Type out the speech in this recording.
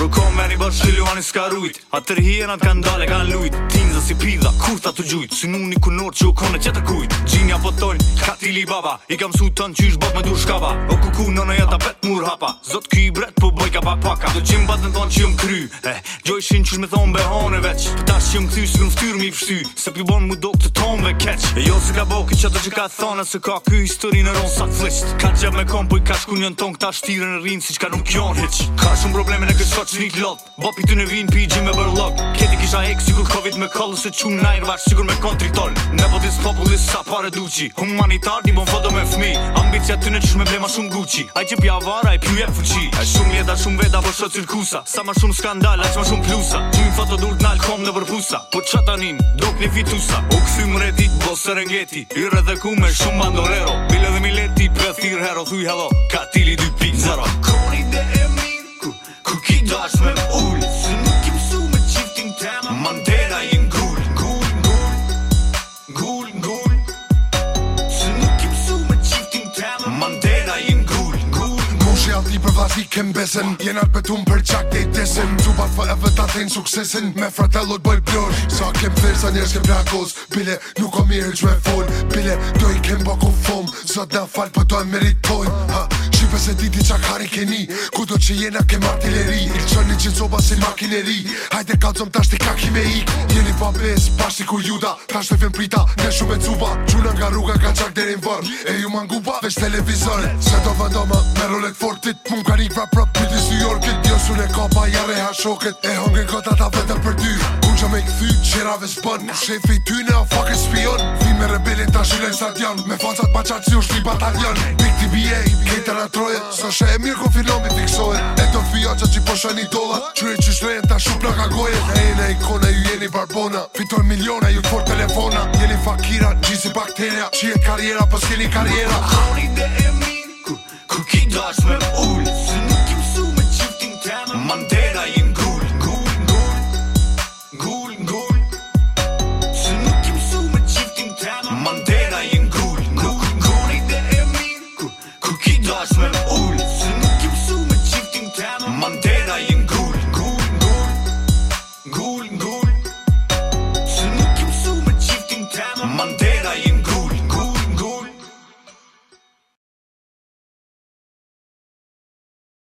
Kur u kom me një bashkë luan i ska rujt A të atë kanë dalë e kanë lujt Tim si pida, kur ta të gjujt Si muni ku nërë që u kone që të kujt Gjinja po ka tili baba I kam su tën qysh bot me dur shkava O kuku në në jeta bet mur hapa Zot ki i bret po boj ka paka Do qim bat në ton që jëm kry eh, Gjoj shin qysh me thonë behone veç Për po tash që jëm kthy së këm ftyr mi fshty Se pi bon mu do këtë tonë ve keq E jo se ka bo këtë qëtë që ka thonë Se ka ky histori në ronë sa të flisht Ka gjep me kom po i ka shku njën ton Këta shtire në rinë si që ka nuk jonë heq Ka shumë probleme në kështë që një lot Bop i ty në vinë pi gjim me bërlok kisha ek sigur covid me kollë Se qumë nair vash sigur me kontritol Ne po popullis sa pare duqi Humanita shqiptar di bon foto me fmi Ambicja ty në qysh me blema shumë guqi ai që pja vara ai pju jep fuqi Aj shumë jeda shumë veda po shot cirkusa Sa ma shumë skandal aq ma shumë plusa Ty foto dur nal kom në vrfusa Po qa tanin dok një fitusa U këthy më redi serengeti I ku me shumë bandorero Bile dhe mileti pëthir hero thuj hello Katili 2.0 Kroni për vazhdi kem besen Jena atë betun për qak dhe i desin Tu bat fa e vëta atin suksesin Me fratello të bëjt Sa kem thirë sa njerës kem brakos Bile nuk o mirë që me fol Bile do i kem bëku fum Zot në fal për to e meritojnë Shqipe se ti qa kari keni Kudo që jena ke martileri Il qoj një qenë coba si makineri Hajde kalzom tashti kaki me ik Jeni pa bes, pashti ku juda Ta fem prita, ne shume cuba Quna nga rruga ka qak deri në vërn E ju man guba, veç televizor Se do vëndoma, me rolet fortit Mun ka një vrap rap, piti si jorkit Jo su ne kapa, jare ha shoket E hongen kota ta vetër për dy tjera dhe shbën Shefi ty në a fuck e spion Vi me rebelin ta shilën sa Me fancat ma qatë si u shli batalion Big TBA, kejtër a troje Së shë e mirë ku filon mi fiksoje E të fia që që përshën po i dola Qërë që shrejnë ta shup në kagoje E e në ju jeni barbona Fitoj miliona ju t'for telefona Jeni fakira, gjizi bakteria Qijet karriera, pës po keni karriera Kroni dhe e